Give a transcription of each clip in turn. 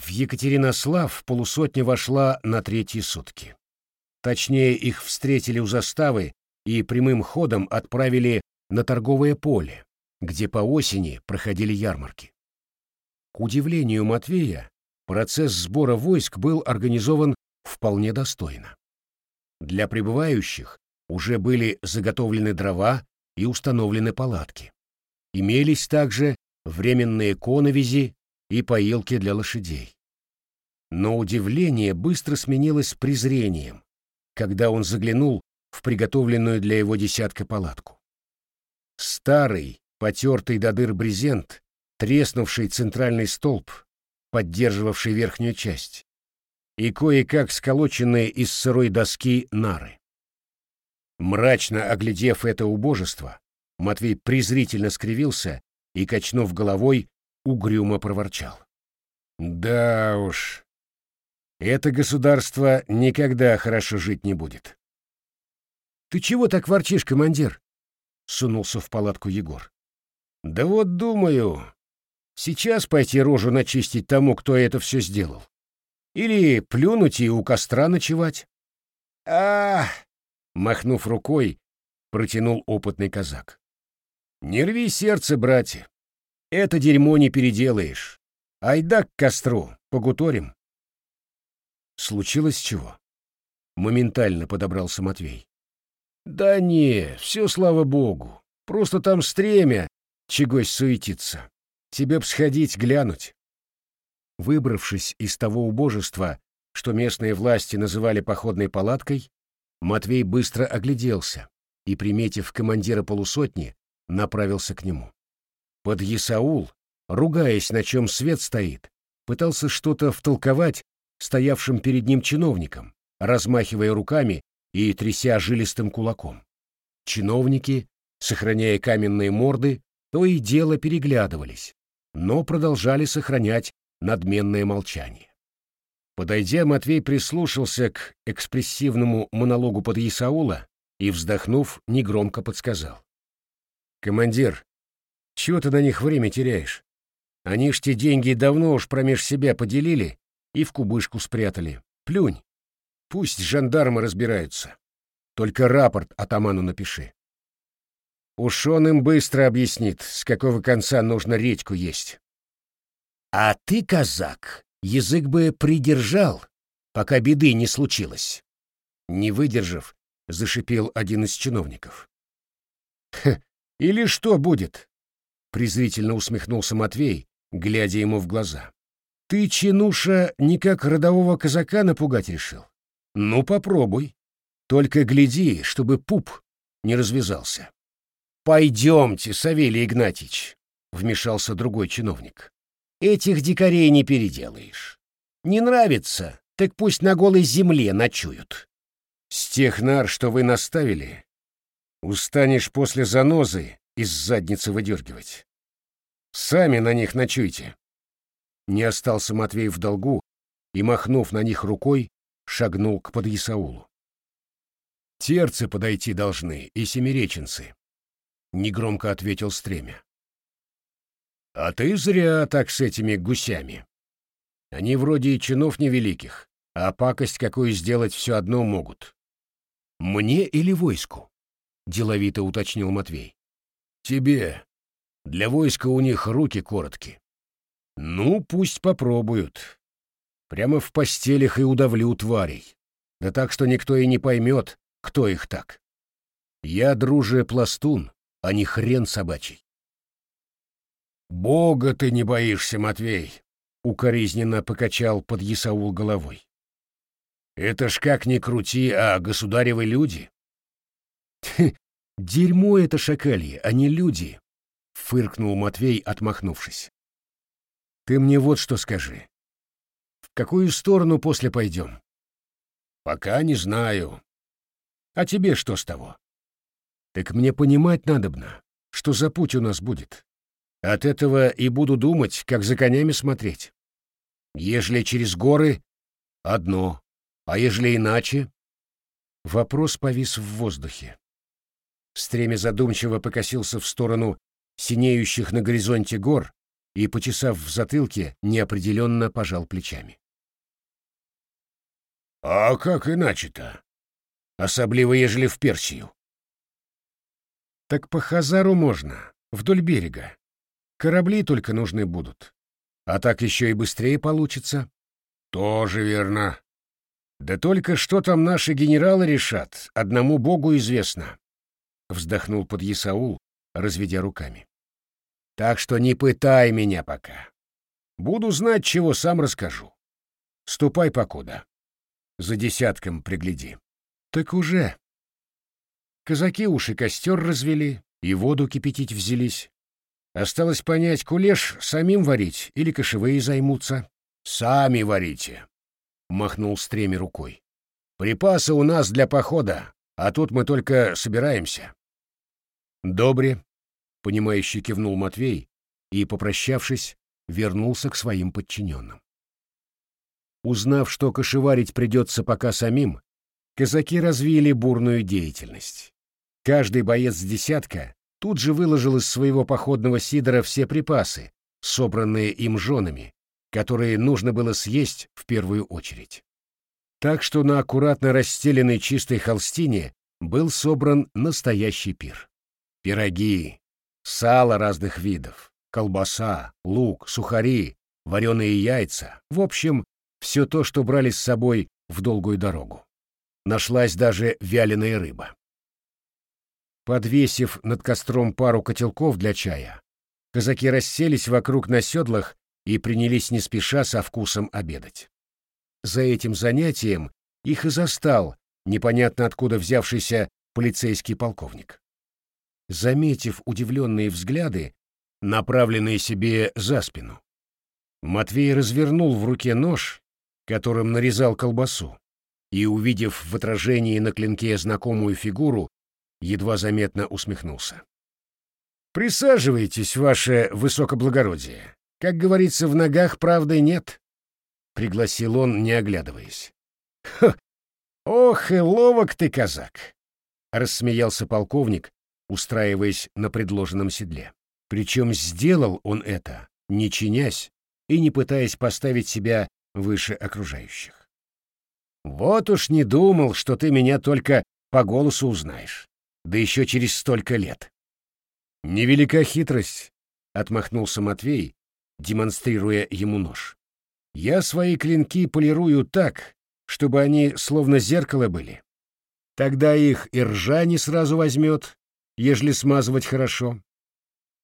В Екатеринослав полусотня вошла на третьи сутки. Точнее, их встретили у заставы и прямым ходом отправили на торговое поле, где по осени проходили ярмарки. К удивлению Матвея, процесс сбора войск был организован вполне достойно. Для прибывающих уже были заготовлены дрова и установлены палатки. Имелись также временные коновизи и поилки для лошадей. Но удивление быстро сменилось презрением, когда он заглянул в приготовленную для его десятка палатку. Старый, потертый до дыр брезент, треснувший центральный столб, поддерживавший верхнюю часть, и кое-как сколоченные из сырой доски нары. Мрачно оглядев это убожество, Матвей презрительно скривился и, качнув головой, угрюмо проворчал. «Да уж, это государство никогда хорошо жить не будет». «Ты чего так ворчишь, командир?» — сунулся в палатку Егор. «Да вот думаю, сейчас пойти рожу начистить тому, кто это все сделал. Или плюнуть и у костра ночевать». «А, махнув рукой, протянул опытный казак. «Не рви сердце, братья. Это дерьмо не переделаешь. Айда к костру, погуторим». Случилось чего? Моментально подобрался Матвей. «Да не, все слава богу. Просто там стремя, чегось суетиться. Тебе б сходить глянуть». Выбравшись из того убожества, что местные власти называли походной палаткой, Матвей быстро огляделся и, приметив командира полусотни, направился к нему. Под Исаул, ругаясь, на чем свет стоит, пытался что-то втолковать стоявшим перед ним чиновникам, размахивая руками и тряся жилистым кулаком. Чиновники, сохраняя каменные морды, то и дело переглядывались, но продолжали сохранять надменное молчание. Подойдя, Матвей прислушался к экспрессивному монологу под Исаула и, вздохнув, негромко подсказал. «Командир, чего ты на них время теряешь? Они ж те деньги давно уж промеж себя поделили и в кубышку спрятали. Плюнь. Пусть жандармы разбираются. Только рапорт атаману напиши. Уж он им быстро объяснит, с какого конца нужно редьку есть. А ты, казак, язык бы придержал, пока беды не случилось. Не выдержав, зашипел один из чиновников. или что будет? Презрительно усмехнулся Матвей, глядя ему в глаза. Ты, чинуша, никак родового казака напугать решил? Ну, попробуй. Только гляди, чтобы пуп не развязался. Пойдемте, Савелий Игнатьич, вмешался другой чиновник. Этих дикарей не переделаешь. Не нравится, так пусть на голой земле ночуют. С тех нар, что вы наставили, устанешь после занозы из задницы выдергивать. Сами на них ночуйте. Не остался Матвей в долгу и, махнув на них рукой, шагнул к подъясаулу. «Терцы подойти должны и семиреченцы», — негромко ответил Стремя. А ты зря так с этими гусями. Они вроде и чинов невеликих, а пакость какую сделать все одно могут. Мне или войску? Деловито уточнил Матвей. Тебе. Для войска у них руки короткие. Ну, пусть попробуют. Прямо в постелях и удавлю тварей. Да так, что никто и не поймет, кто их так. Я, друже, пластун, а не хрен собачий. «Бога ты не боишься, Матвей!» — укоризненно покачал под Исаул головой. «Это ж как ни крути, а государевы люди!» «Дерьмо это шакалье, а не люди!» — фыркнул Матвей, отмахнувшись. «Ты мне вот что скажи. В какую сторону после пойдем?» «Пока не знаю. А тебе что с того?» «Так мне понимать надобно, что за путь у нас будет. От этого и буду думать, как за конями смотреть. Ежели через горы — одно, а ежели иначе? Вопрос повис в воздухе. Стремя задумчиво покосился в сторону синеющих на горизонте гор и, почесав в затылке, неопределенно пожал плечами. «А как иначе-то? Особливо, ежели в Персию». «Так по Хазару можно, вдоль берега. Корабли только нужны будут. А так еще и быстрее получится». «Тоже верно. Да только что там наши генералы решат, одному богу известно», — вздохнул подъясаул, разведя руками. «Так что не пытай меня пока. Буду знать, чего сам расскажу. Ступай покуда. За десятком пригляди». «Так уже». Казаки уши костер развели и воду кипятить взялись. Осталось понять, кулеш самим варить или кошевые займутся. «Сами варите», — махнул стреме рукой. «Припасы у нас для похода, а тут мы только собираемся». «Добре», — понимающе кивнул Матвей и, попрощавшись, вернулся к своим подчиненным. Узнав, что кошеварить придется пока самим, казаки развили бурную деятельность. Каждый боец десятка тут же выложил из своего походного сидора все припасы, собранные им женами, которые нужно было съесть в первую очередь. Так что на аккуратно расстеленной чистой холстине был собран настоящий пир. Пироги, сало разных видов, колбаса, лук, сухари, вареные яйца, в общем, все то, что брали с собой в долгую дорогу. Нашлась даже вяленая рыба. Подвесив над костром пару котелков для чая, казаки расселись вокруг на седлах и принялись не спеша со вкусом обедать. За этим занятием их и застал непонятно откуда взявшийся полицейский полковник. Заметив удивленные взгляды, направленные себе за спину, Матвей развернул в руке нож, которым нарезал колбасу, и, увидев в отражении на клинке знакомую фигуру, едва заметно усмехнулся. «Присаживайтесь, ваше высокоблагородие. Как говорится, в ногах правды нет, — пригласил он, не оглядываясь. — Ох и ловок ты, казак! — рассмеялся полковник, устраиваясь на предложенном седле. Причем сделал он это, не чинясь и не пытаясь поставить себя выше окружающих. «Вот уж не думал, что ты меня только по голосу узнаешь, да еще через столько лет». «Невелика хитрость», — отмахнулся Матвей, демонстрируя ему нож. «Я свои клинки полирую так, чтобы они словно зеркало были. Тогда их и ржа не сразу возьмет, ежели смазывать хорошо.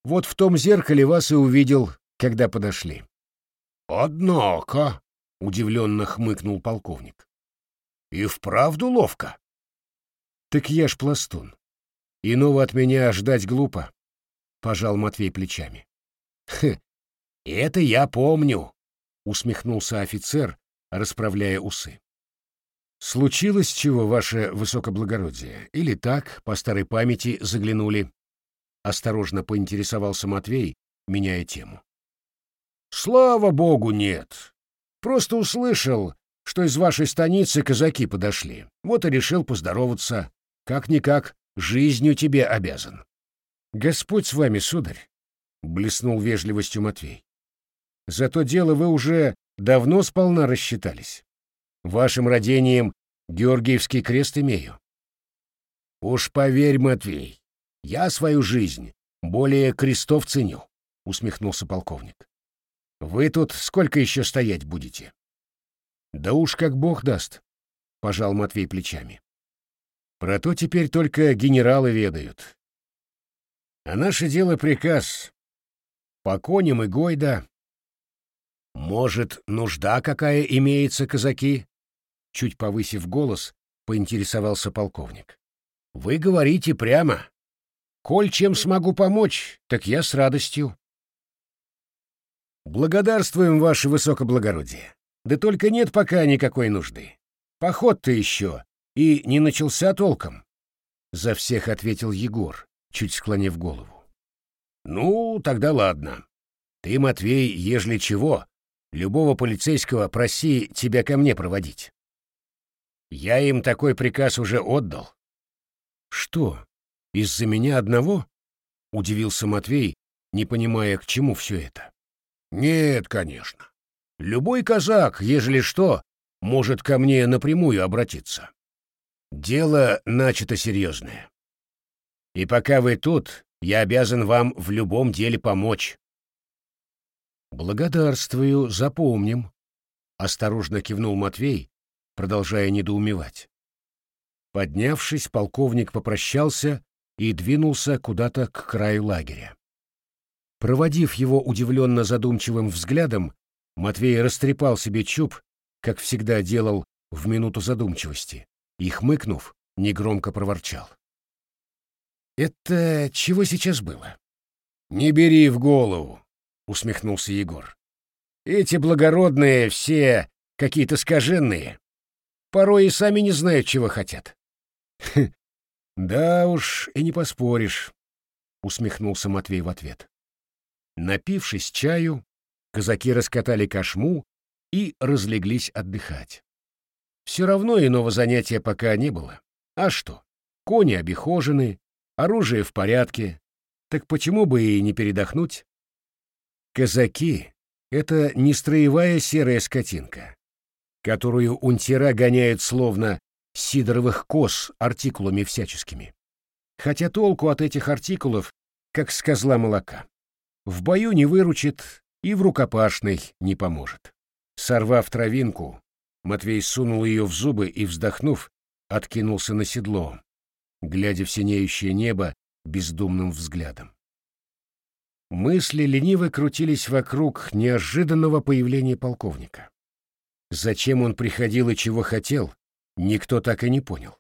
Вот в том зеркале вас и увидел, когда подошли». «Однако», — удивленно хмыкнул полковник, — «и вправду ловко». «Так я ж пластун. Иного от меня ждать глупо», — пожал Матвей плечами. «Хм, «Это я помню», — усмехнулся офицер, расправляя усы. «Случилось чего, ваше высокоблагородие? Или так, по старой памяти, заглянули?» Осторожно поинтересовался Матвей, меняя тему. «Слава богу, нет. Просто услышал, что из вашей станицы казаки подошли. Вот и решил поздороваться. Как-никак, жизнью тебе обязан». «Господь с вами, сударь», — блеснул вежливостью Матвей. За то дело вы уже давно сполна рассчитались. Вашим родением Георгиевский крест имею. Уж поверь, Матвей, я свою жизнь более крестов ценю, усмехнулся полковник. Вы тут сколько еще стоять будете? Да уж как бог даст, пожал Матвей плечами. Про то теперь только генералы ведают. А наше дело приказ. По коням и гойда, «Может, нужда какая имеется, казаки?» Чуть повысив голос, поинтересовался полковник. «Вы говорите прямо. Коль чем смогу помочь, так я с радостью». «Благодарствуем, ваше высокоблагородие. Да только нет пока никакой нужды. Поход-то еще и не начался толком», — за всех ответил Егор, чуть склонив голову. «Ну, тогда ладно. Ты, Матвей, ежели чего, Любого полицейского проси тебя ко мне проводить. Я им такой приказ уже отдал. Что, из-за меня одного? Удивился Матвей, не понимая, к чему все это. Нет, конечно. Любой казак, ежели что, может ко мне напрямую обратиться. Дело начато серьезное. И пока вы тут, я обязан вам в любом деле помочь. Благодарствую, запомним, осторожно кивнул Матвей, продолжая недоумевать. Поднявшись, полковник попрощался и двинулся куда-то к краю лагеря. Проводив его удивленно задумчивым взглядом, Матвей растрепал себе чуб, как всегда делал в минуту задумчивости, и, хмыкнув, негромко проворчал. «Это чего сейчас было?» «Не бери в голову», — усмехнулся Егор. «Эти благородные все какие-то скаженные. Порой и сами не знают, чего хотят». «Да уж, и не поспоришь», — усмехнулся Матвей в ответ. Напившись чаю, казаки раскатали кошму и разлеглись отдыхать. Все равно иного занятия пока не было. А что? Кони обихожены, оружие в порядке. Так почему бы и не передохнуть? Казаки — это не строевая серая скотинка, которую унтера гоняют словно сидоровых коз артикулами всяческими. Хотя толку от этих артикулов, как с козла молока. В бою не выручит и в рукопашной не поможет. Сорвав травинку, Матвей сунул ее в зубы и, вздохнув, откинулся на седло, глядя в синеющее небо бездумным взглядом. Мысли лениво крутились вокруг неожиданного появления полковника. Зачем он приходил и чего хотел, никто так и не понял.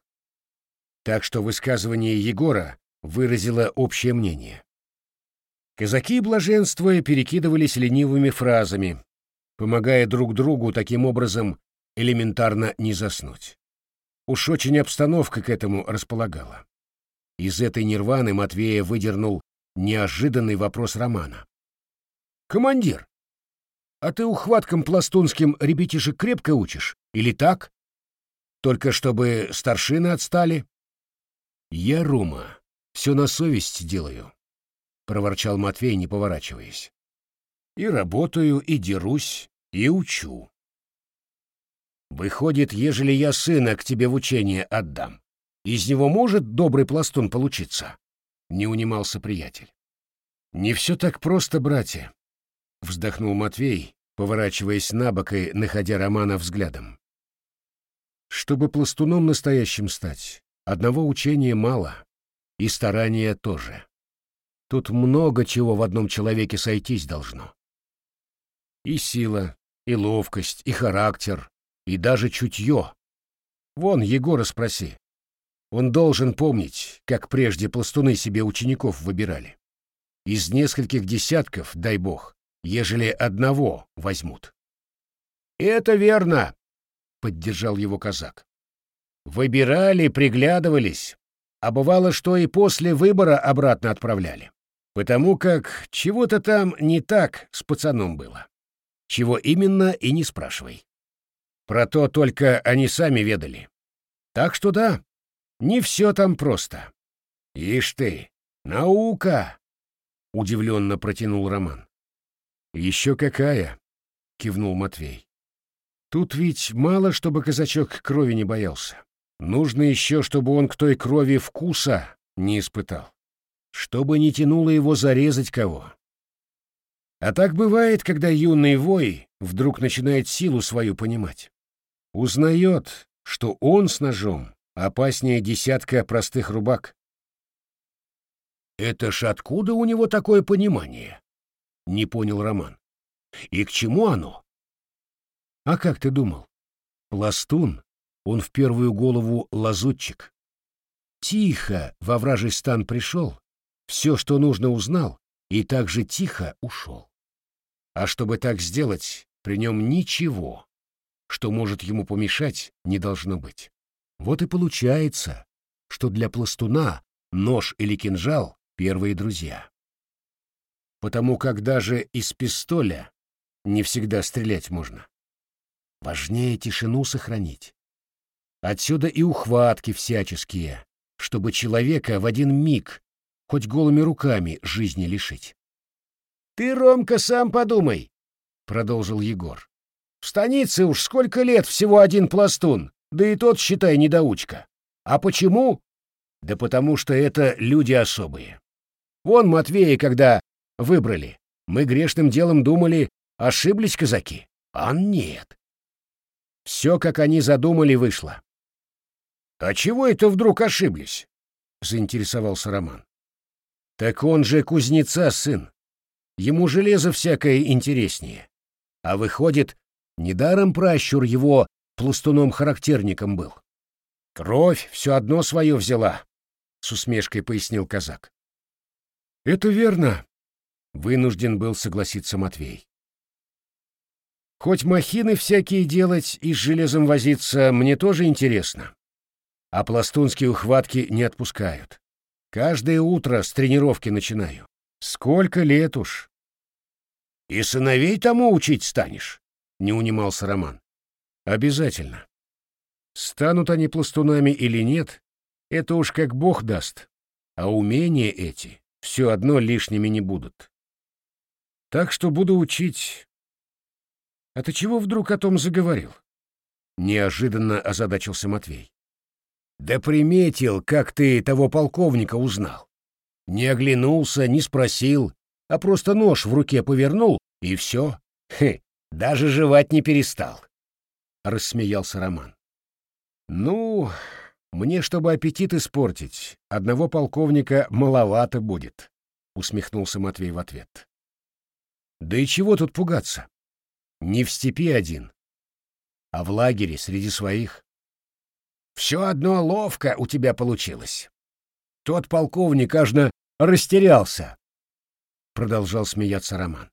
Так что высказывание Егора выразило общее мнение. Казаки, блаженствуя, перекидывались ленивыми фразами, помогая друг другу таким образом элементарно не заснуть. Уж очень обстановка к этому располагала. Из этой нирваны Матвея выдернул неожиданный вопрос Романа. «Командир, а ты ухваткам пластунским ребятишек крепко учишь? Или так? Только чтобы старшины отстали?» «Я, Рома, все на совесть делаю», — проворчал Матвей, не поворачиваясь. «И работаю, и дерусь, и учу. Выходит, ежели я сына к тебе в учение отдам, из него может добрый пластун получиться?» — не унимался приятель. «Не все так просто, братья», — вздохнул Матвей, поворачиваясь на бок и находя Романа взглядом. «Чтобы пластуном настоящим стать, одного учения мало, и старания тоже. Тут много чего в одном человеке сойтись должно. И сила, и ловкость, и характер, и даже чутье. Вон Егора спроси. Он должен помнить, как прежде пластуны себе учеников выбирали. Из нескольких десятков, дай бог, ежели одного возьмут. «Это верно», — поддержал его казак. «Выбирали, приглядывались, а бывало, что и после выбора обратно отправляли потому как чего-то там не так с пацаном было. Чего именно и не спрашивай. Про то только они сами ведали. Так что да, не все там просто. Ишь ты, наука! Удивленно протянул Роман. Еще какая? Кивнул Матвей. Тут ведь мало, чтобы казачок крови не боялся. Нужно еще, чтобы он к той крови вкуса не испытал чтобы не тянуло его зарезать кого. А так бывает, когда юный вой вдруг начинает силу свою понимать. Узнает, что он с ножом опаснее десятка простых рубак. «Это ж откуда у него такое понимание?» — не понял Роман. «И к чему оно?» «А как ты думал? Пластун, он в первую голову лазутчик. Тихо во вражий стан пришел, все, что нужно, узнал и так же тихо ушел. А чтобы так сделать, при нем ничего, что может ему помешать, не должно быть. Вот и получается, что для пластуна нож или кинжал — первые друзья. Потому как даже из пистоля не всегда стрелять можно. Важнее тишину сохранить. Отсюда и ухватки всяческие, чтобы человека в один миг хоть голыми руками жизни лишить. «Ты, Ромка, сам подумай!» продолжил Егор. В станице уж сколько лет всего один пластун, да и тот, считай, недоучка. А почему? Да потому что это люди особые. Вон Матвея, когда выбрали, мы грешным делом думали, ошиблись казаки. А нет. Все, как они задумали, вышло. «А чего это вдруг ошиблись?» — заинтересовался Роман. «Так он же кузнеца сын. Ему железо всякое интереснее. А выходит, недаром пращур его пластуном-характерником был. Кровь все одно свое взяла», — с усмешкой пояснил казак. «Это верно», — вынужден был согласиться Матвей. «Хоть махины всякие делать и с железом возиться мне тоже интересно, а пластунские ухватки не отпускают. Каждое утро с тренировки начинаю. Сколько лет уж!» «И сыновей тому учить станешь?» — не унимался Роман. «Обязательно. Станут они пластунами или нет, это уж как бог даст, а умения эти все одно лишними не будут. Так что буду учить. А ты чего вдруг о том заговорил? Неожиданно озадачился Матвей. Да приметил, как ты того полковника узнал. Не оглянулся, не спросил, а просто нож в руке повернул, и все. Хе, даже жевать не перестал. Рассмеялся Роман. Ну, мне, чтобы аппетит испортить, одного полковника маловато будет, усмехнулся Матвей в ответ. Да и чего тут пугаться? Не в степи один, а в лагере среди своих. Все одно ловко у тебя получилось. Тот полковник аж растерялся, продолжал смеяться Роман.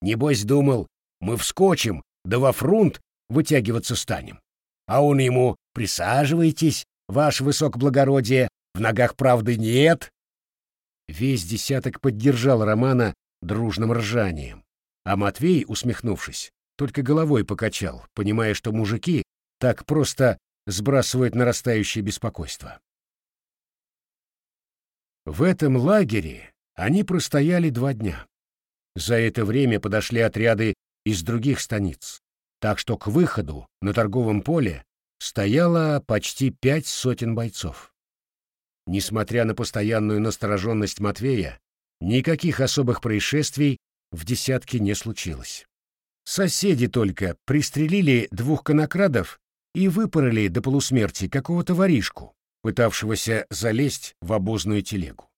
Небось думал, мы вскочим, да во фрунт вытягиваться станем. А он ему «Присаживайтесь, ваше высокоблагородие, в ногах правды нет». Весь десяток поддержал Романа дружным ржанием, а Матвей, усмехнувшись, только головой покачал, понимая, что мужики так просто сбрасывают нарастающее беспокойство. В этом лагере они простояли два дня. За это время подошли отряды из других станиц, так что к выходу на торговом поле стояло почти пять сотен бойцов. Несмотря на постоянную настороженность Матвея, никаких особых происшествий в десятке не случилось. Соседи только пристрелили двух конокрадов и выпороли до полусмерти какого-то воришку, пытавшегося залезть в обозную телегу.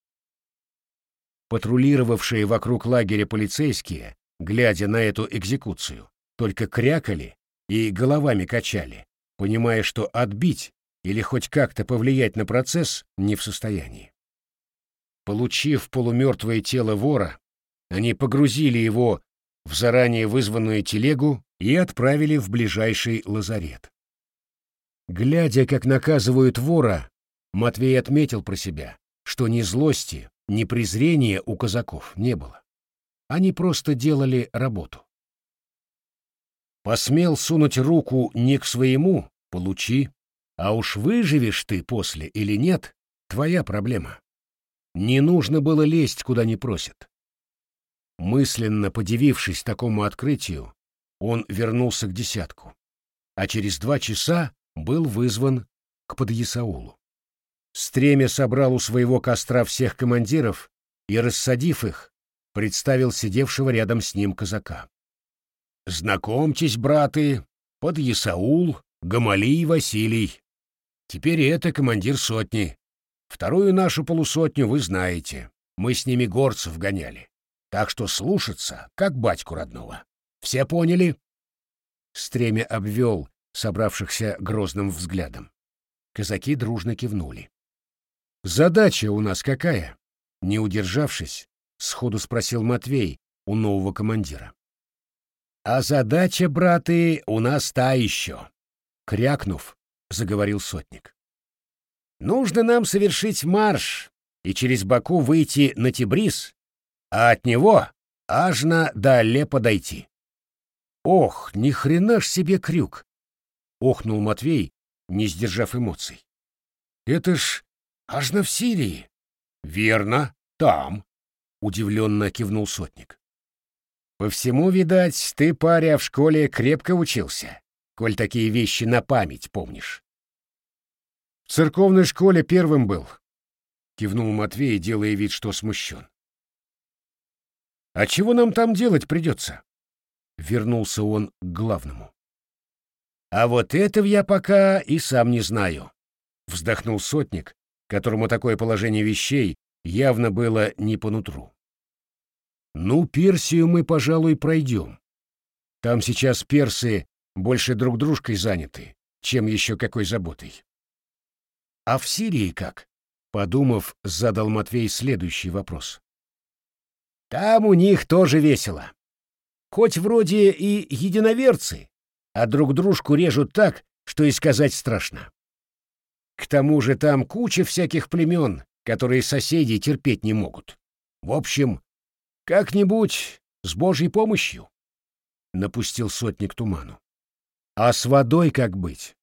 Патрулировавшие вокруг лагеря полицейские, глядя на эту экзекуцию, только крякали и головами качали, понимая, что отбить или хоть как-то повлиять на процесс не в состоянии. Получив полумертвое тело вора, они погрузили его в заранее вызванную телегу и отправили в ближайший лазарет. Глядя, как наказывают вора, Матвей отметил про себя, что ни злости, ни презрения у казаков не было. Они просто делали работу. Посмел сунуть руку не к своему — получи. А уж выживешь ты после или нет — твоя проблема. Не нужно было лезть, куда не просят. Мысленно подивившись такому открытию, он вернулся к десятку, а через два часа был вызван к подъясаулу. Стремя собрал у своего костра всех командиров и, рассадив их, представил сидевшего рядом с ним казака. Знакомьтесь, браты, под Исаул, Гамалий Василий. Теперь это командир сотни. Вторую нашу полусотню вы знаете. Мы с ними горцев гоняли. Так что слушаться, как батьку родного. Все поняли?» Стремя обвел собравшихся грозным взглядом. Казаки дружно кивнули. «Задача у нас какая?» Не удержавшись, сходу спросил Матвей у нового командира. А задача, браты, у нас та еще. Крякнув, заговорил сотник. Нужно нам совершить марш и через Баку выйти на Тибрис, а от него аж на дале подойти. Ох, ни хрена ж себе крюк! Охнул Матвей, не сдержав эмоций. Это ж аж на в Сирии. Верно, там, удивленно кивнул сотник. По всему, видать, ты, паря, в школе крепко учился, коль такие вещи на память помнишь. Церковной школе первым был, кивнул Матвей, делая вид, что смущен. А чего нам там делать придется? Вернулся он к главному. А вот этого я пока и сам не знаю, вздохнул сотник, которому такое положение вещей явно было не по нутру. Ну, Персию мы, пожалуй, пройдем. Там сейчас персы больше друг дружкой заняты, чем еще какой заботой. А в Сирии как? Подумав, задал Матвей следующий вопрос. Там у них тоже весело. Хоть вроде и единоверцы, а друг дружку режут так, что и сказать страшно. К тому же там куча всяких племен, которые соседи терпеть не могут. В общем, как-нибудь с Божьей помощью. Напустил сотник туману. А с водой как быть?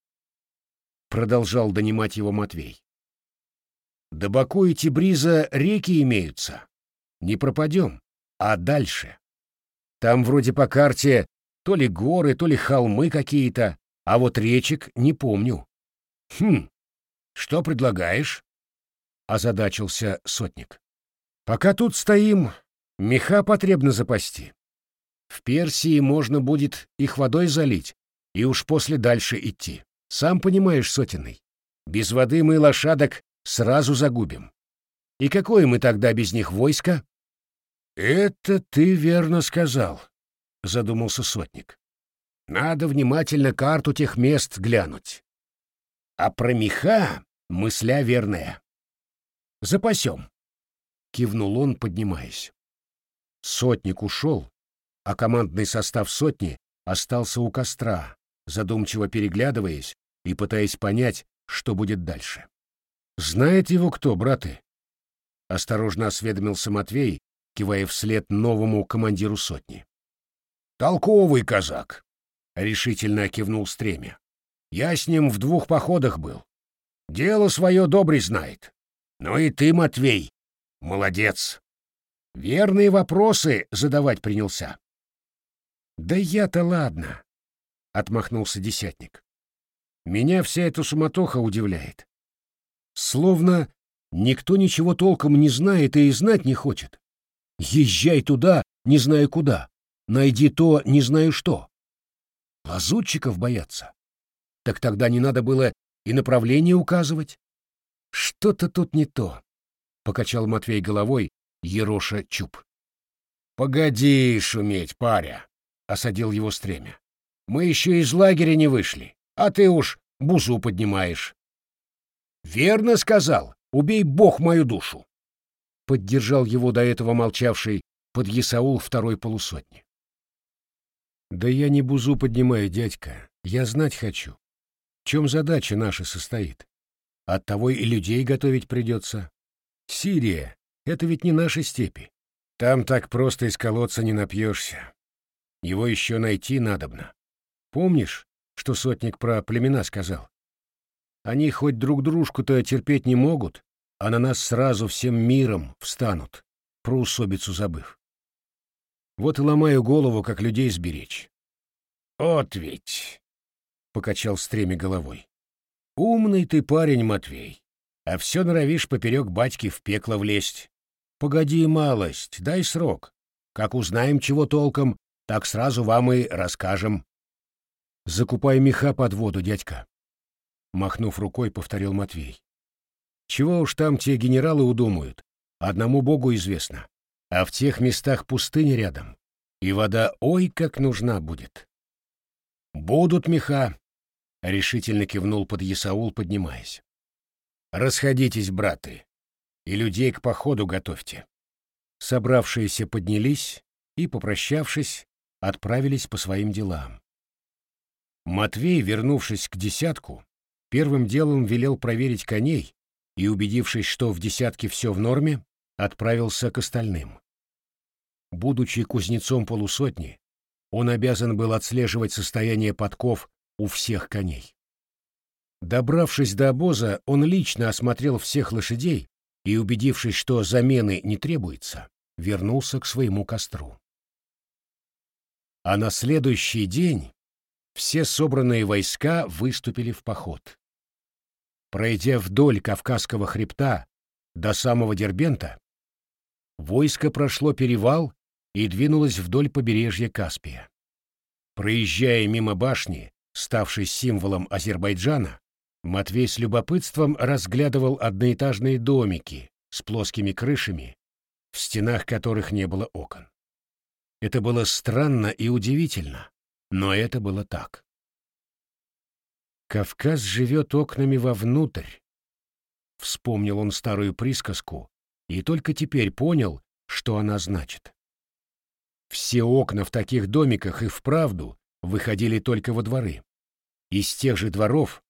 Продолжал донимать его Матвей. До Баку и Тибриза реки имеются. Не пропадем. А дальше? Там вроде по карте то ли горы, то ли холмы какие-то, а вот речек не помню. Хм, что предлагаешь? Озадачился сотник. Пока тут стоим, меха потребно запасти. В Персии можно будет их водой залить и уж после дальше идти. Сам понимаешь, сотенный, без воды мы лошадок сразу загубим. И какое мы тогда без них войско? Это ты верно сказал, задумался сотник. Надо внимательно карту тех мест глянуть. А про меха мысля верная. Запасем. Кивнул он, поднимаясь. Сотник ушел, а командный состав сотни остался у костра, задумчиво переглядываясь и пытаясь понять, что будет дальше. «Знает его кто, браты?» — осторожно осведомился Матвей, кивая вслед новому командиру сотни. «Толковый казак!» — решительно кивнул Стремя. «Я с ним в двух походах был. Дело свое добрый знает. Ну и ты, Матвей, молодец. Верные вопросы задавать принялся». «Да я-то ладно», — отмахнулся десятник. «Меня вся эта суматоха удивляет. Словно никто ничего толком не знает и знать не хочет. Езжай туда, не знаю куда. Найди то, не знаю что. Лазутчиков боятся. Так тогда не надо было и направление указывать. Что-то тут не то, — покачал Матвей головой, ероша чуб. Погоди шуметь, паря, — осадил его стремя. Мы еще из лагеря не вышли, а ты уж бузу поднимаешь. Верно сказал, убей бог мою душу. Поддержал его до этого молчавший подъясаул второй полусотни. Да я не бузу поднимаю, дядька, я знать хочу. В чем задача наша состоит? Оттого и людей готовить придется. Сирия — это ведь не наши степи. Там так просто из колодца не напьешься. Его еще найти надобно. Помнишь, что сотник про племена сказал? Они хоть друг дружку-то терпеть не могут, а на нас сразу всем миром встанут, про усобицу забыв. Вот и ломаю голову, как людей сберечь. «Вот ведь!» — покачал стреме головой. «Умный ты парень, Матвей, а все норовишь поперек батьки в пекло влезть. Погоди малость, дай срок. Как узнаем чего толком, так сразу вам и расскажем». «Закупай меха под воду, дядька», махнув рукой, повторил Матвей. Чего уж там те генералы удумают, одному богу известно. А в тех местах пустыни рядом, и вода ой как нужна будет. Будут меха, решительно кивнул под Исаул, поднимаясь. Расходитесь, браты, и людей к походу готовьте. Собравшиеся поднялись и, попрощавшись, отправились по своим делам. Матвей, вернувшись к десятку, Первым делом велел проверить коней и, убедившись, что в десятке все в норме, отправился к остальным. Будучи кузнецом полусотни, он обязан был отслеживать состояние подков у всех коней. Добравшись до обоза, он лично осмотрел всех лошадей и, убедившись, что замены не требуется, вернулся к своему костру. А на следующий день все собранные войска выступили в поход. Пройдя вдоль Кавказского хребта до самого Дербента, войско прошло перевал и двинулось вдоль побережья Каспия. Проезжая мимо башни, ставшей символом Азербайджана, Матвей с любопытством разглядывал одноэтажные домики с плоскими крышами, в стенах которых не было окон. Это было странно и удивительно, но это было так. «Кавказ живет окнами вовнутрь», — вспомнил он старую присказку и только теперь понял, что она значит. Все окна в таких домиках и вправду выходили только во дворы. Из тех же дворов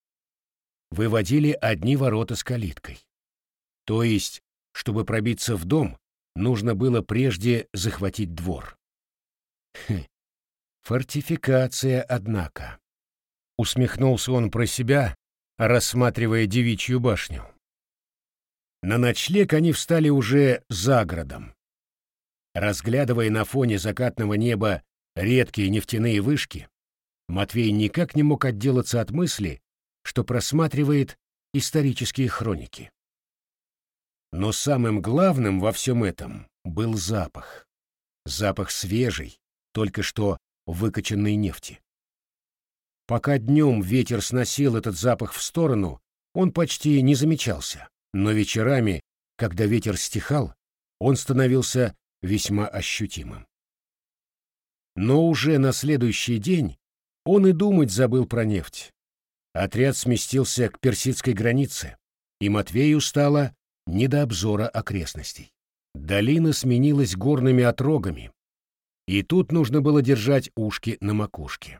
выводили одни ворота с калиткой. То есть, чтобы пробиться в дом, нужно было прежде захватить двор. Хм, фортификация, однако. Усмехнулся он про себя, рассматривая девичью башню. На ночлег они встали уже за городом. Разглядывая на фоне закатного неба редкие нефтяные вышки, Матвей никак не мог отделаться от мысли, что просматривает исторические хроники. Но самым главным во всем этом был запах. Запах свежей, только что выкачанной нефти. Пока днем ветер сносил этот запах в сторону, он почти не замечался, но вечерами, когда ветер стихал, он становился весьма ощутимым. Но уже на следующий день он и думать забыл про нефть. Отряд сместился к персидской границе, и Матвею стало не до обзора окрестностей. Долина сменилась горными отрогами, и тут нужно было держать ушки на макушке.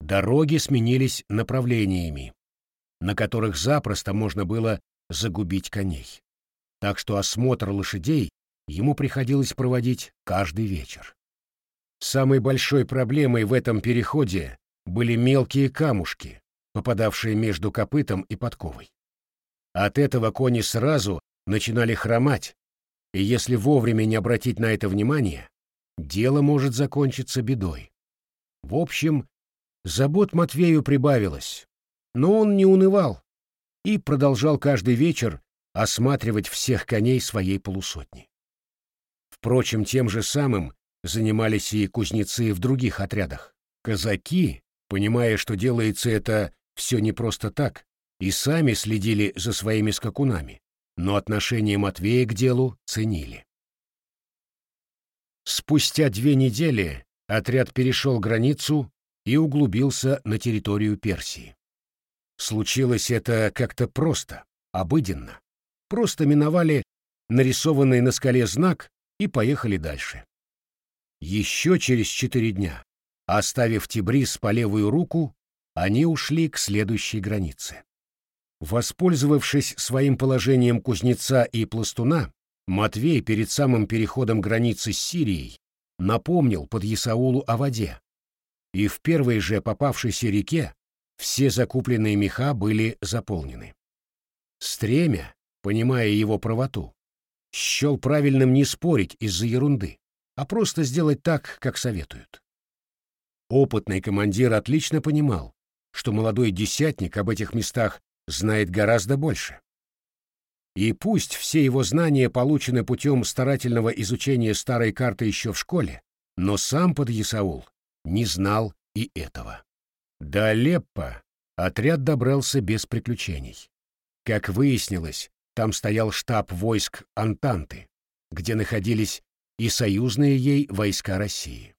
Дороги сменились направлениями, на которых запросто можно было загубить коней. Так что осмотр лошадей ему приходилось проводить каждый вечер. Самой большой проблемой в этом переходе были мелкие камушки, попадавшие между копытом и подковой. От этого кони сразу начинали хромать, и если вовремя не обратить на это внимание, дело может закончиться бедой. В общем, забот Матвею прибавилось, но он не унывал и продолжал каждый вечер осматривать всех коней своей полусотни. Впрочем, тем же самым занимались и кузнецы в других отрядах. Казаки, понимая, что делается это все не просто так, и сами следили за своими скакунами, но отношение Матвея к делу ценили. Спустя две недели отряд перешел границу и углубился на территорию Персии. Случилось это как-то просто, обыденно. Просто миновали нарисованный на скале знак и поехали дальше. Еще через четыре дня, оставив Тибрис по левую руку, они ушли к следующей границе. Воспользовавшись своим положением кузнеца и пластуна, Матвей перед самым переходом границы с Сирией напомнил под Исаулу о воде, и в первой же попавшейся реке все закупленные меха были заполнены. Стремя, понимая его правоту, счел правильным не спорить из-за ерунды, а просто сделать так, как советуют. Опытный командир отлично понимал, что молодой десятник об этих местах знает гораздо больше. И пусть все его знания получены путем старательного изучения старой карты еще в школе, но сам подъясаул не знал и этого. До Алеппо отряд добрался без приключений. Как выяснилось, там стоял штаб войск Антанты, где находились и союзные ей войска России.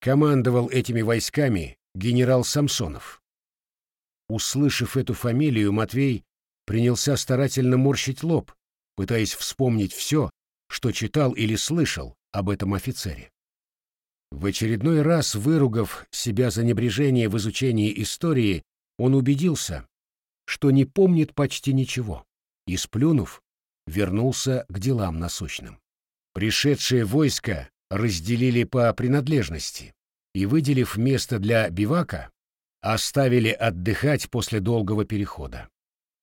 Командовал этими войсками генерал Самсонов. Услышав эту фамилию, Матвей принялся старательно морщить лоб, пытаясь вспомнить все, что читал или слышал об этом офицере. В очередной раз, выругав себя за небрежение в изучении истории, он убедился, что не помнит почти ничего, и, сплюнув, вернулся к делам насущным. Пришедшие войска разделили по принадлежности и, выделив место для бивака, оставили отдыхать после долгого перехода.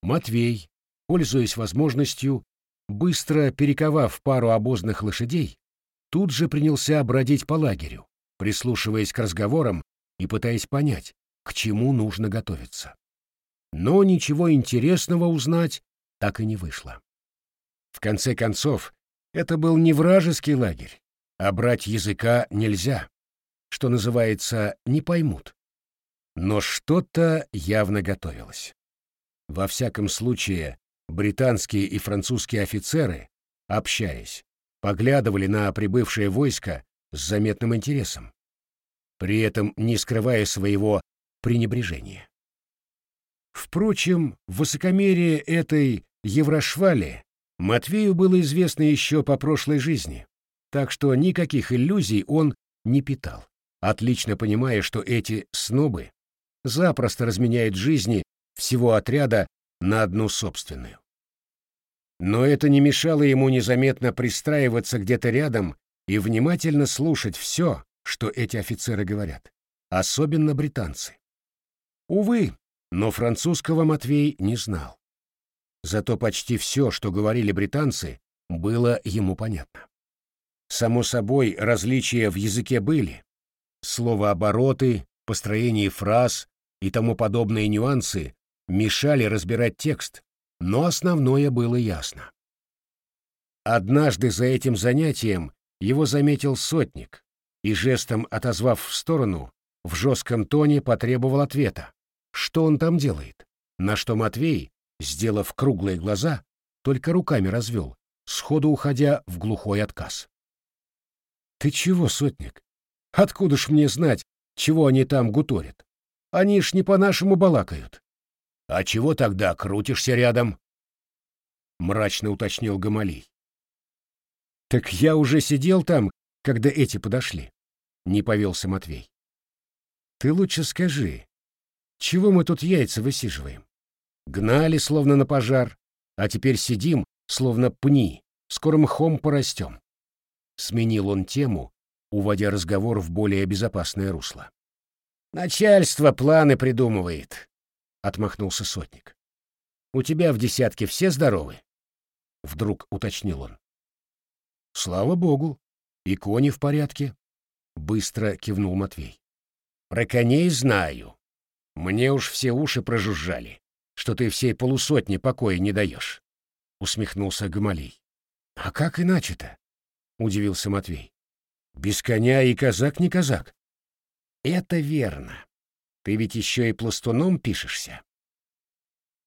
Матвей, пользуясь возможностью, быстро перековав пару обозных лошадей, тут же принялся бродить по лагерю, прислушиваясь к разговорам и пытаясь понять, к чему нужно готовиться. Но ничего интересного узнать так и не вышло. В конце концов, это был не вражеский лагерь, а брать языка нельзя, что называется, не поймут. Но что-то явно готовилось. Во всяком случае, британские и французские офицеры, общаясь, поглядывали на прибывшее войско с заметным интересом, при этом не скрывая своего пренебрежения. Впрочем, высокомерие этой Еврошвали Матвею было известно еще по прошлой жизни, так что никаких иллюзий он не питал, отлично понимая, что эти снобы запросто разменяют жизни всего отряда на одну собственную. Но это не мешало ему незаметно пристраиваться где-то рядом и внимательно слушать все, что эти офицеры говорят, особенно британцы. Увы, но французского Матвей не знал. Зато почти все, что говорили британцы, было ему понятно. Само собой, различия в языке были. Словообороты, построение фраз и тому подобные нюансы мешали разбирать текст, но основное было ясно. Однажды за этим занятием его заметил сотник и, жестом отозвав в сторону, в жестком тоне потребовал ответа, что он там делает, на что Матвей, сделав круглые глаза, только руками развел, сходу уходя в глухой отказ. «Ты чего, сотник? Откуда ж мне знать, чего они там гуторят? Они ж не по-нашему балакают». «А чего тогда крутишься рядом?» — мрачно уточнил Гамалей. «Так я уже сидел там, когда эти подошли», — не повелся Матвей. «Ты лучше скажи, чего мы тут яйца высиживаем? Гнали, словно на пожар, а теперь сидим, словно пни, скоро мхом порастем». Сменил он тему, уводя разговор в более безопасное русло. «Начальство планы придумывает», отмахнулся сотник. У тебя в десятке все здоровы? Вдруг уточнил он. Слава богу, и кони в порядке, быстро кивнул Матвей. Про коней знаю. Мне уж все уши прожужжали, что ты всей полусотни покоя не даешь, усмехнулся Гамалей. А как иначе-то? удивился Матвей. Без коня и казак не казак. Это верно. Ты ведь еще и пластуном пишешься.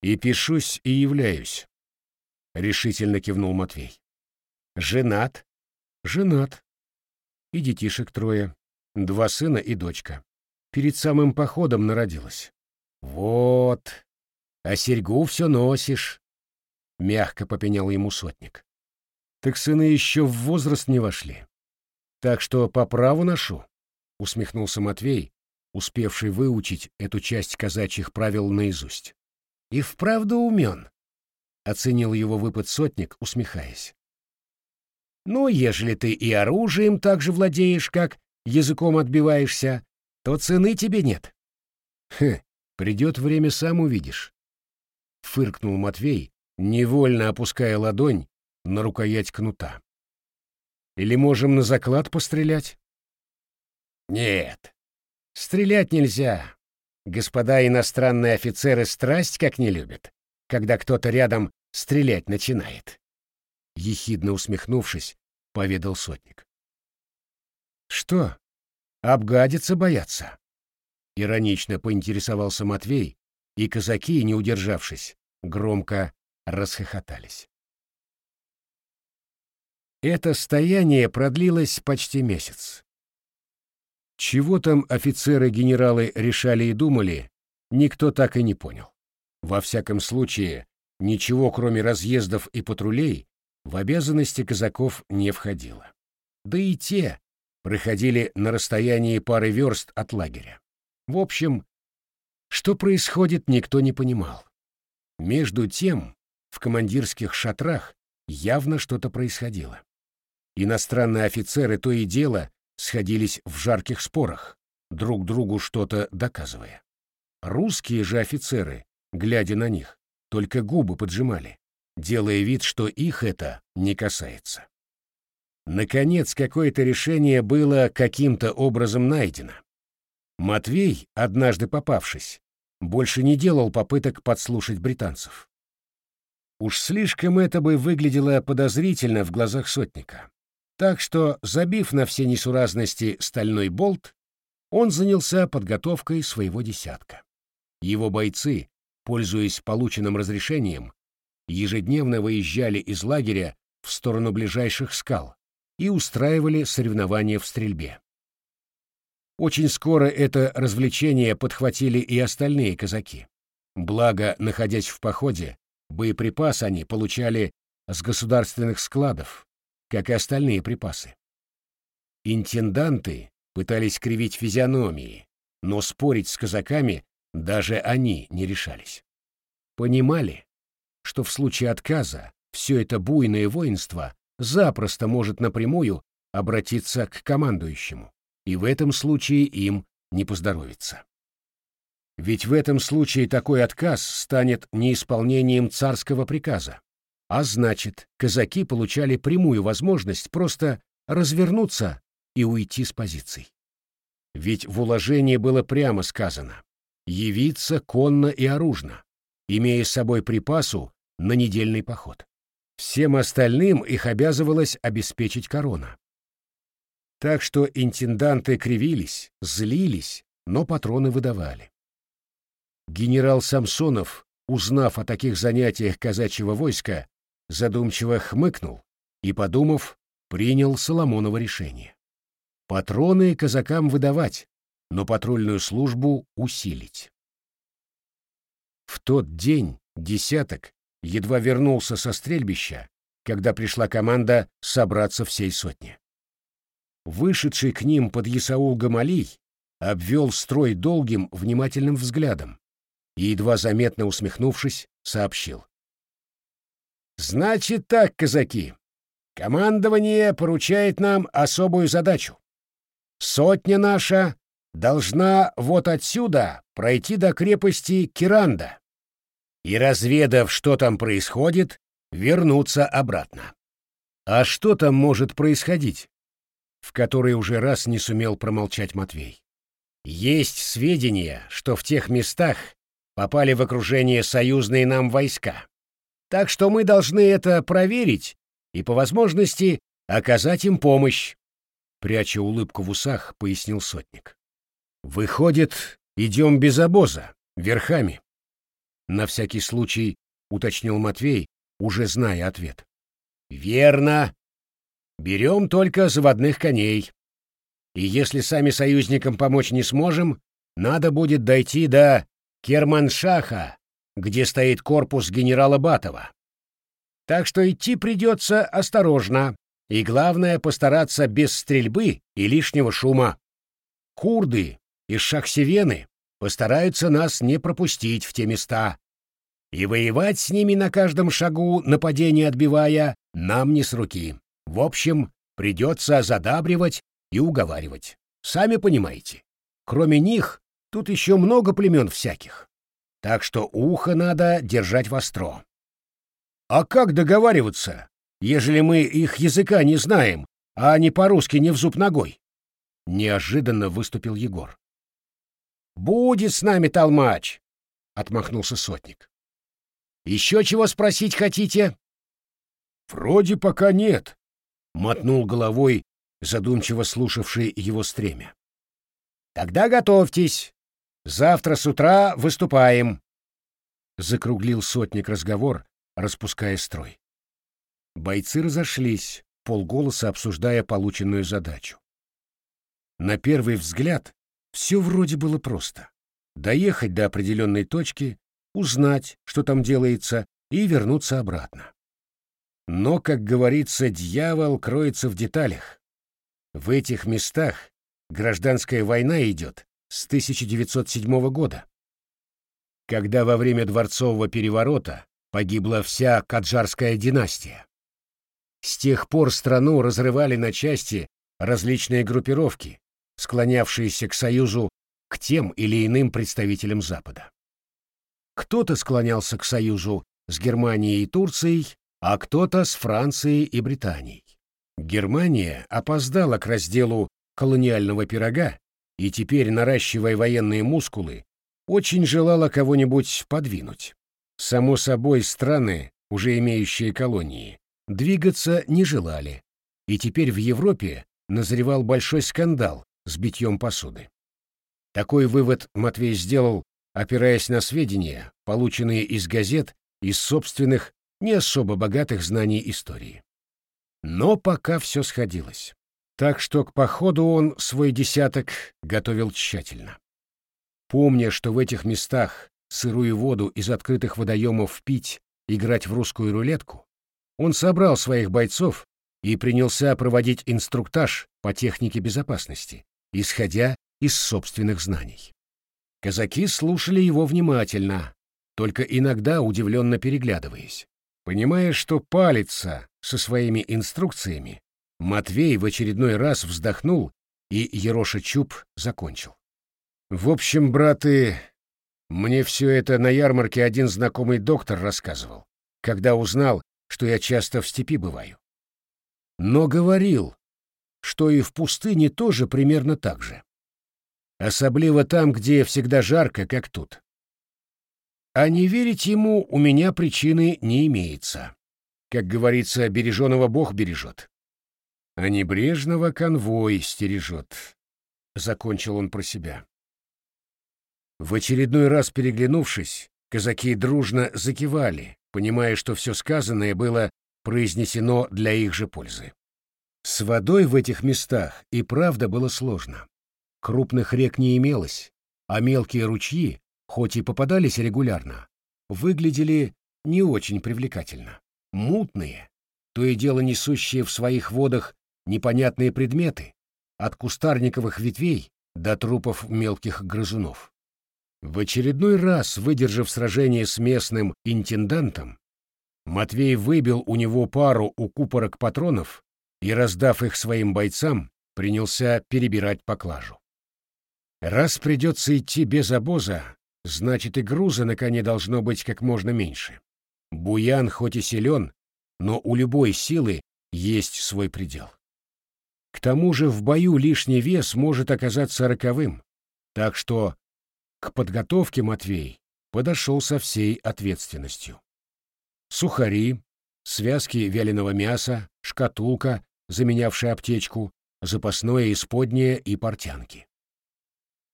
И пишусь, и являюсь, — решительно кивнул Матвей. Женат? Женат. И детишек трое. Два сына и дочка. Перед самым походом народилась. Вот. А серьгу все носишь. Мягко попенял ему сотник. Так сыны еще в возраст не вошли. Так что по праву ношу, — усмехнулся Матвей, успевший выучить эту часть казачьих правил наизусть. «И вправду умен», — оценил его выпад сотник, усмехаясь. «Ну, ежели ты и оружием так же владеешь, как языком отбиваешься, то цены тебе нет». «Хе, придет время, сам увидишь», — фыркнул Матвей, невольно опуская ладонь на рукоять кнута. «Или можем на заклад пострелять?» «Нет, Стрелять нельзя. Господа иностранные офицеры страсть как не любят, когда кто-то рядом стрелять начинает. Ехидно усмехнувшись, поведал сотник. Что, обгадиться боятся? Иронично поинтересовался Матвей, и казаки, не удержавшись, громко расхохотались. Это стояние продлилось почти месяц. Чего там офицеры-генералы решали и думали, никто так и не понял. Во всяком случае, ничего кроме разъездов и патрулей в обязанности казаков не входило. Да и те проходили на расстоянии пары верст от лагеря. В общем, что происходит, никто не понимал. Между тем, в командирских шатрах явно что-то происходило. Иностранные офицеры то и дело сходились в жарких спорах, друг другу что-то доказывая. Русские же офицеры, глядя на них, только губы поджимали, делая вид, что их это не касается. Наконец, какое-то решение было каким-то образом найдено. Матвей, однажды попавшись, больше не делал попыток подслушать британцев. Уж слишком это бы выглядело подозрительно в глазах сотника. Так что, забив на все несуразности стальной болт, он занялся подготовкой своего десятка. Его бойцы, пользуясь полученным разрешением, ежедневно выезжали из лагеря в сторону ближайших скал, и устраивали соревнования в стрельбе. Очень скоро это развлечение подхватили и остальные казаки. Благо, находясь в походе, боеприпасы они получали с государственных складов, как и остальные припасы. Интенданты пытались кривить физиономии, но спорить с казаками даже они не решались. Понимали, что в случае отказа все это буйное воинство запросто может напрямую обратиться к командующему, и в этом случае им не поздоровится. Ведь в этом случае такой отказ станет неисполнением царского приказа, а значит, казаки получали прямую возможность просто развернуться и уйти с позиций. Ведь в уложении было прямо сказано «явиться конно и оружно», имея с собой припасу на недельный поход. Всем остальным их обязывалась обеспечить корона. Так что интенданты кривились, злились, но патроны выдавали. Генерал Самсонов, узнав о таких занятиях казачьего войска, задумчиво хмыкнул и, подумав, принял Соломоново решение. Патроны казакам выдавать, но патрульную службу усилить. В тот день десяток едва вернулся со стрельбища, когда пришла команда собраться всей сотни. Вышедший к ним под Исаул Гамалий обвел строй долгим, внимательным взглядом и, едва заметно усмехнувшись, сообщил. «Значит так, казаки, командование поручает нам особую задачу. Сотня наша должна вот отсюда пройти до крепости Киранда и, разведав, что там происходит, вернуться обратно. А что там может происходить? В который уже раз не сумел промолчать Матвей. Есть сведения, что в тех местах попали в окружение союзные нам войска. Так что мы должны это проверить и, по возможности, оказать им помощь. Пряча улыбку в усах, пояснил сотник. Выходит, идем без обоза, верхами. На всякий случай уточнил Матвей, уже зная ответ. Верно. Берем только заводных коней. И если сами союзникам помочь не сможем, надо будет дойти до Керманшаха, где стоит корпус генерала Батова. Так что идти придется осторожно, и главное постараться без стрельбы и лишнего шума. Курды из Шахсевены постараются нас не пропустить в те места. И воевать с ними на каждом шагу, нападение отбивая, нам не с руки. В общем, придется задабривать и уговаривать. Сами понимаете, кроме них, тут еще много племен всяких. Так что ухо надо держать востро. А как договариваться, ежели мы их языка не знаем, а они по-русски не в зуб ногой? Неожиданно выступил Егор. «Будет с нами толмач!» — отмахнулся сотник. «Еще чего спросить хотите?» «Вроде пока нет», — мотнул головой задумчиво слушавший его стремя. «Тогда готовьтесь. Завтра с утра выступаем», — закруглил сотник разговор, распуская строй. Бойцы разошлись, полголоса обсуждая полученную задачу. На первый взгляд все вроде было просто. Доехать до определенной точки, узнать, что там делается, и вернуться обратно. Но, как говорится, дьявол кроется в деталях. В этих местах гражданская война идет с 1907 года, когда во время дворцового переворота погибла вся Каджарская династия. С тех пор страну разрывали на части различные группировки, склонявшиеся к союзу к тем или иным представителям Запада. Кто-то склонялся к союзу с Германией и Турцией, а кто-то с Францией и Британией. Германия опоздала к разделу колониального пирога и теперь, наращивая военные мускулы, очень желала кого-нибудь подвинуть. Само собой, страны, уже имеющие колонии, двигаться не желали, и теперь в Европе назревал большой скандал с битьем посуды. Такой вывод Матвей сделал, опираясь на сведения, полученные из газет, из собственных, не особо богатых знаний истории. Но пока все сходилось. Так что к походу он свой десяток готовил тщательно. Помня, что в этих местах сырую воду из открытых водоемов пить, играть в русскую рулетку, он собрал своих бойцов и принялся проводить инструктаж по технике безопасности, исходя из собственных знаний. Казаки слушали его внимательно, только иногда удивленно переглядываясь. Понимая, что палится со своими инструкциями, Матвей в очередной раз вздохнул, и Ероша Чуб закончил. «В общем, браты, мне все это на ярмарке один знакомый доктор рассказывал, когда узнал, что я часто в степи бываю. Но говорил, что и в пустыне тоже примерно так же. Особливо там, где всегда жарко, как тут. А не верить ему у меня причины не имеется. Как говорится, береженого Бог бережет. А небрежного конвой стережет. Закончил он про себя. В очередной раз переглянувшись, казаки дружно закивали, понимая, что все сказанное было произнесено для их же пользы. С водой в этих местах и правда было сложно. Крупных рек не имелось, а мелкие ручьи, хоть и попадались регулярно, выглядели не очень привлекательно. Мутные, то и дело несущие в своих водах непонятные предметы, от кустарниковых ветвей до трупов мелких грызунов. В очередной раз, выдержав сражение с местным интендантом, Матвей выбил у него пару укупорок патронов и, раздав их своим бойцам, принялся перебирать поклажу. Раз придется идти без обоза, значит и груза на коне должно быть как можно меньше. Буян хоть и силен, но у любой силы есть свой предел. К тому же в бою лишний вес может оказаться роковым, так что к подготовке Матвей подошел со всей ответственностью. Сухари, связки вяленого мяса, шкатулка, заменявшая аптечку, запасное исподнее и портянки.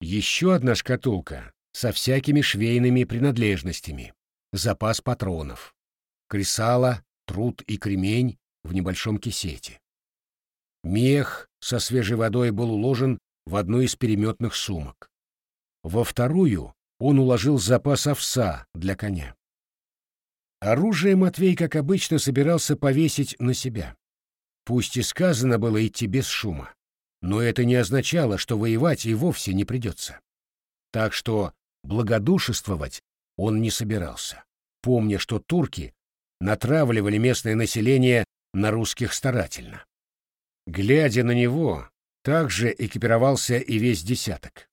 Еще одна шкатулка со всякими швейными принадлежностями, запас патронов, кресало, труд и кремень в небольшом кисете. Мех со свежей водой был уложен в одну из переметных сумок. Во вторую он уложил запас овса для коня. Оружие Матвей, как обычно, собирался повесить на себя. Пусть и сказано было идти без шума, но это не означало, что воевать и вовсе не придется. Так что благодушествовать он не собирался, помня, что турки натравливали местное население на русских старательно. Глядя на него, также экипировался и весь десяток.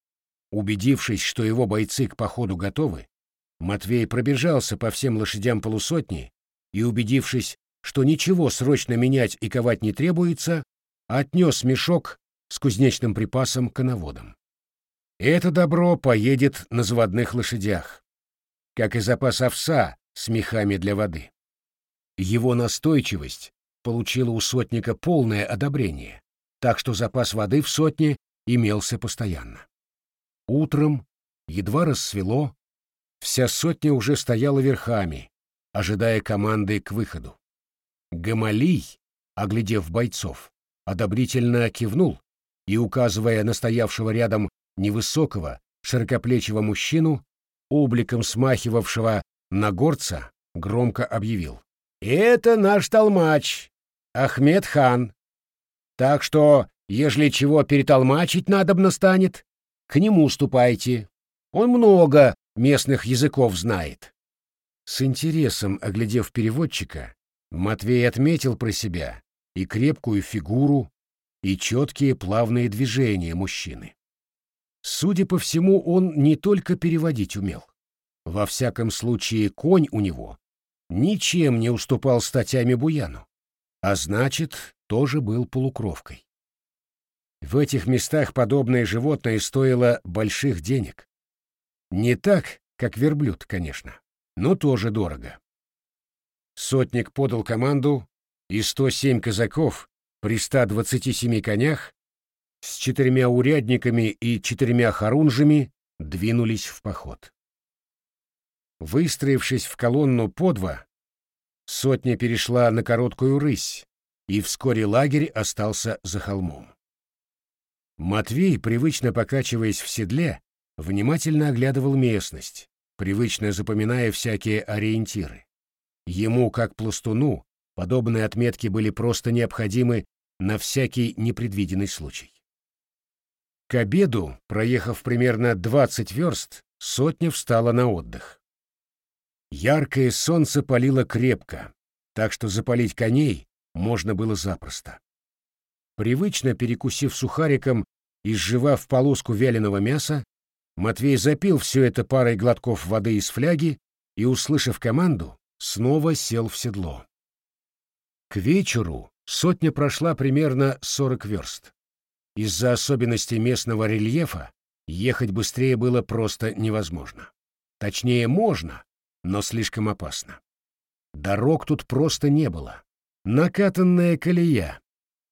Убедившись, что его бойцы к походу готовы, Матвей пробежался по всем лошадям полусотни и, убедившись, что ничего срочно менять и ковать не требуется, отнес мешок с кузнечным припасом к коноводам. Это добро поедет на заводных лошадях, как и запас овса с мехами для воды. Его настойчивость получила у сотника полное одобрение, так что запас воды в сотне имелся постоянно. Утром, едва рассвело, вся сотня уже стояла верхами, ожидая команды к выходу. Гамалий, оглядев бойцов, одобрительно кивнул и, указывая на стоявшего рядом невысокого, широкоплечего мужчину, обликом смахивавшего на горца, громко объявил. «Это наш толмач, Ахмед хан. Так что, ежели чего перетолмачить надобно станет, к нему ступайте. Он много местных языков знает. С интересом оглядев переводчика, Матвей отметил про себя и крепкую фигуру, и четкие плавные движения мужчины. Судя по всему, он не только переводить умел. Во всяком случае, конь у него ничем не уступал статями Буяну. А значит, тоже был полукровкой. В этих местах подобное животное стоило больших денег. Не так, как верблюд, конечно, но тоже дорого. Сотник подал команду, и 107 казаков при 127 конях с четырьмя урядниками и четырьмя хорунжами двинулись в поход. Выстроившись в колонну по два, сотня перешла на короткую рысь, и вскоре лагерь остался за холмом. Матвей, привычно покачиваясь в седле, внимательно оглядывал местность, привычно запоминая всякие ориентиры. Ему, как пластуну, подобные отметки были просто необходимы на всякий непредвиденный случай. К обеду, проехав примерно 20 верст, сотня встала на отдых. Яркое солнце палило крепко, так что запалить коней можно было запросто. Привычно перекусив сухариком и сживав полоску вяленого мяса, Матвей запил все это парой глотков воды из фляги и, услышав команду, снова сел в седло. К вечеру сотня прошла примерно 40 верст. Из-за особенностей местного рельефа ехать быстрее было просто невозможно. Точнее, можно, но слишком опасно. Дорог тут просто не было. Накатанная колея,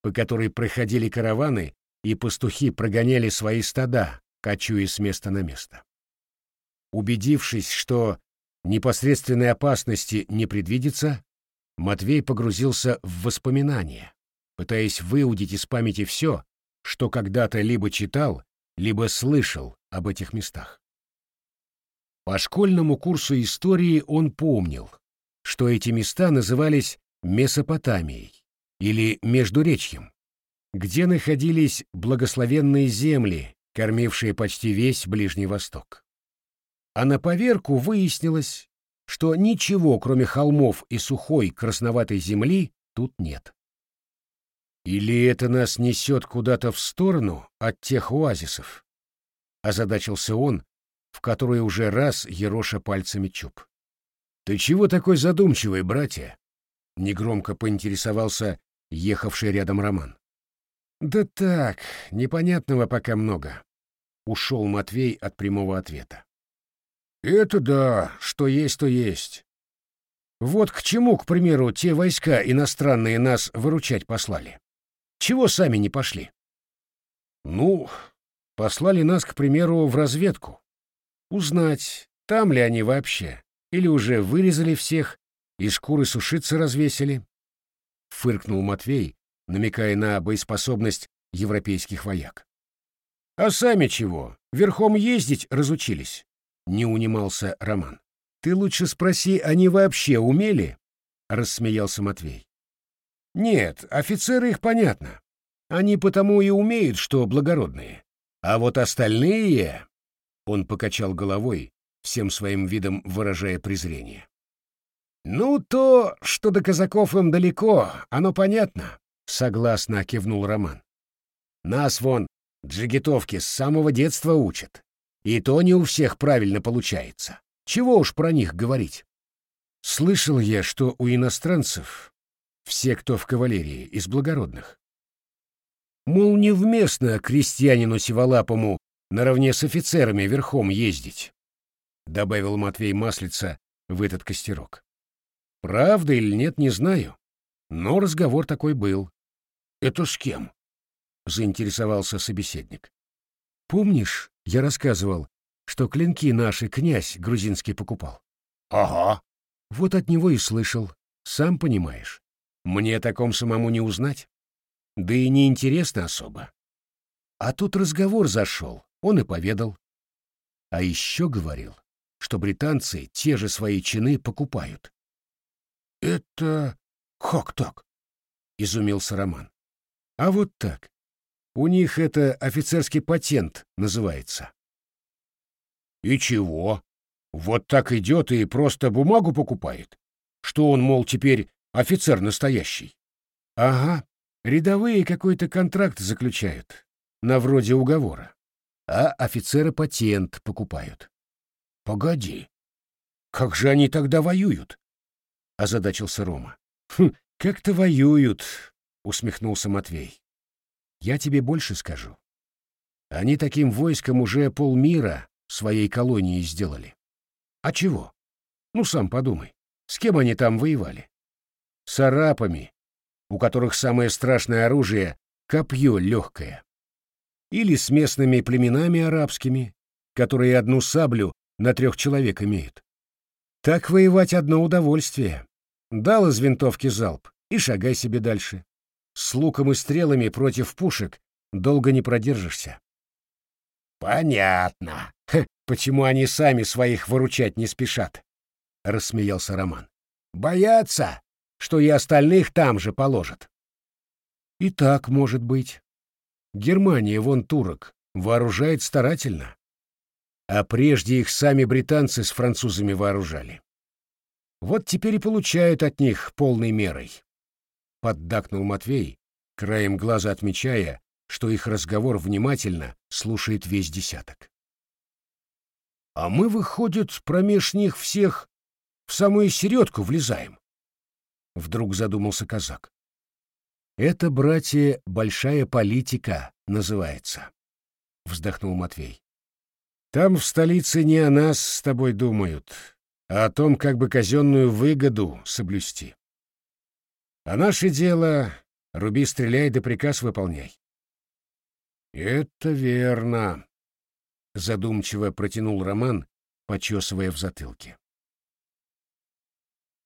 по которой проходили караваны, и пастухи прогоняли свои стада, кочуя с места на место. Убедившись, что непосредственной опасности не предвидится, Матвей погрузился в воспоминания, пытаясь выудить из памяти все, что когда-то либо читал, либо слышал об этих местах. По школьному курсу истории он помнил, что эти места назывались Месопотамией или Междуречьем, где находились благословенные земли, кормившие почти весь Ближний Восток. А на поверку выяснилось, что ничего, кроме холмов и сухой красноватой земли, тут нет. Или это нас несет куда-то в сторону от тех оазисов? Озадачился он, в который уже раз ероша пальцами чуб. «Ты чего такой задумчивый, братья?» — негромко поинтересовался ехавший рядом Роман. «Да так, непонятного пока много», — ушел Матвей от прямого ответа. «Это да, что есть, то есть. Вот к чему, к примеру, те войска иностранные нас выручать послали. Чего сами не пошли?» «Ну, послали нас, к примеру, в разведку. Узнать, там ли они вообще, или уже вырезали всех и шкуры сушиться развесили?» Фыркнул Матвей, намекая на боеспособность европейских вояк. «А сами чего? Верхом ездить разучились?» — не унимался Роман. «Ты лучше спроси, они вообще умели?» — рассмеялся Матвей. «Нет, офицеры их понятно. Они потому и умеют, что благородные. А вот остальные...» Он покачал головой, всем своим видом выражая презрение. «Ну, то, что до казаков им далеко, оно понятно. Согласно кивнул Роман. Нас вон джигитовки с самого детства учат. И то не у всех правильно получается. Чего уж про них говорить. Слышал я, что у иностранцев все, кто в кавалерии, из благородных. Мол, невместно крестьянину сиволапому наравне с офицерами верхом ездить, — добавил Матвей Маслица в этот костерок. Правда или нет, не знаю, но разговор такой был. «Это с кем?» — заинтересовался собеседник. «Помнишь, я рассказывал, что клинки наши князь грузинский покупал?» «Ага». «Вот от него и слышал. Сам понимаешь. Мне о таком самому не узнать. Да и не интересно особо. А тут разговор зашел, он и поведал. А еще говорил, что британцы те же свои чины покупают. «Это как так?» — изумился Роман. А вот так. У них это офицерский патент называется. И чего? Вот так идет и просто бумагу покупает? Что он, мол, теперь офицер настоящий? Ага, рядовые какой-то контракт заключают, на вроде уговора. А офицеры патент покупают. Погоди, как же они тогда воюют? Озадачился Рома. Хм, как-то воюют, — усмехнулся Матвей. «Я тебе больше скажу. Они таким войском уже полмира своей колонии сделали. А чего? Ну, сам подумай, с кем они там воевали? С арапами, у которых самое страшное оружие — копье легкое. Или с местными племенами арабскими, которые одну саблю на трех человек имеют. Так воевать одно удовольствие. Дал из винтовки залп и шагай себе дальше. С луком и стрелами против пушек долго не продержишься. Понятно. Ха, почему они сами своих выручать не спешат? Рассмеялся Роман. Боятся, что и остальных там же положат. И так может быть. Германия, вон турок, вооружает старательно. А прежде их сами британцы с французами вооружали. Вот теперь и получают от них полной мерой. Поддакнул Матвей, краем глаза отмечая, что их разговор внимательно слушает весь десяток. А мы, выходит, промеж них всех в самую середку влезаем. Вдруг задумался казак. Это, братья, большая политика называется, вздохнул Матвей. Там в столице не о нас с тобой думают, а о том, как бы казенную выгоду соблюсти. А наше дело — руби, стреляй да приказ выполняй. «Это верно», — задумчиво протянул Роман, почесывая в затылке.